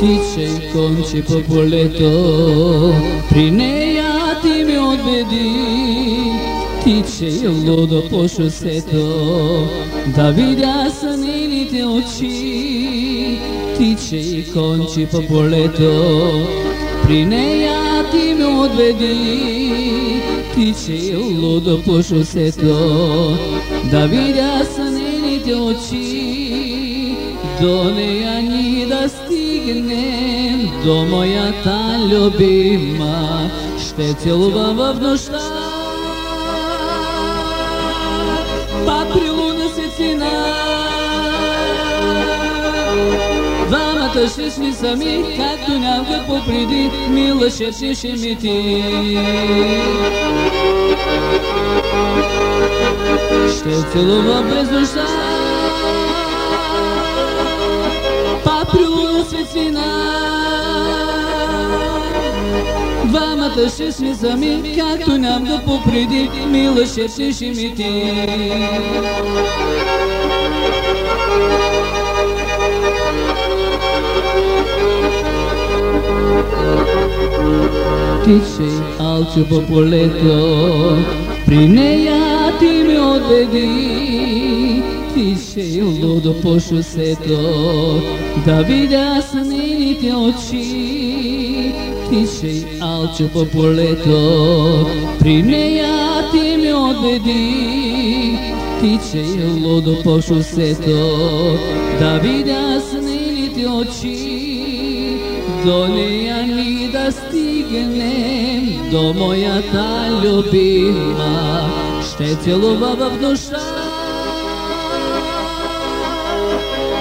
Тичай конче по полето, при нея ти ме отведи. Тичай лудо по шосето, да видя са нейните очи. Тичай конче по полето, при нея ти ме отведи. Тичай лудо по шосето, да видя са нейните очи. До нея ни да стигнем, до моята любима, ще целувам в нощта. Пак луна светлина, Двамата ще сме сами, както някак попреди, мила шепчеше ми ти. Ще целувам през нощта, светлина. Двамата ще сме сами, както някак попреди, мила шепчеше ми ти. Тичай, алчо по полето, при нея ти ме отведи. Тичай, лудо по шосето, да видя с нейните очи. Тичай, алчо по полето, при нея ти ме отведи. Тичай, лудо по шосето, да видя с нейните очи. До нея ни да стигнем, до моята любима, ще целува в нощта.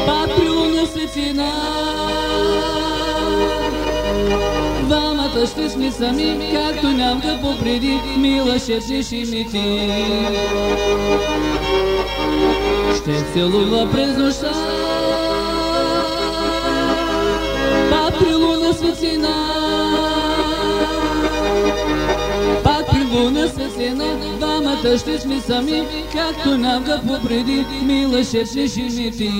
Луна светлина, двамата ще сме сами, както някак попреди, мила шепчеш и ми ти. Ще целува през нощта, ще сме сами, както навга попреди, мила шепчеш и ми ти.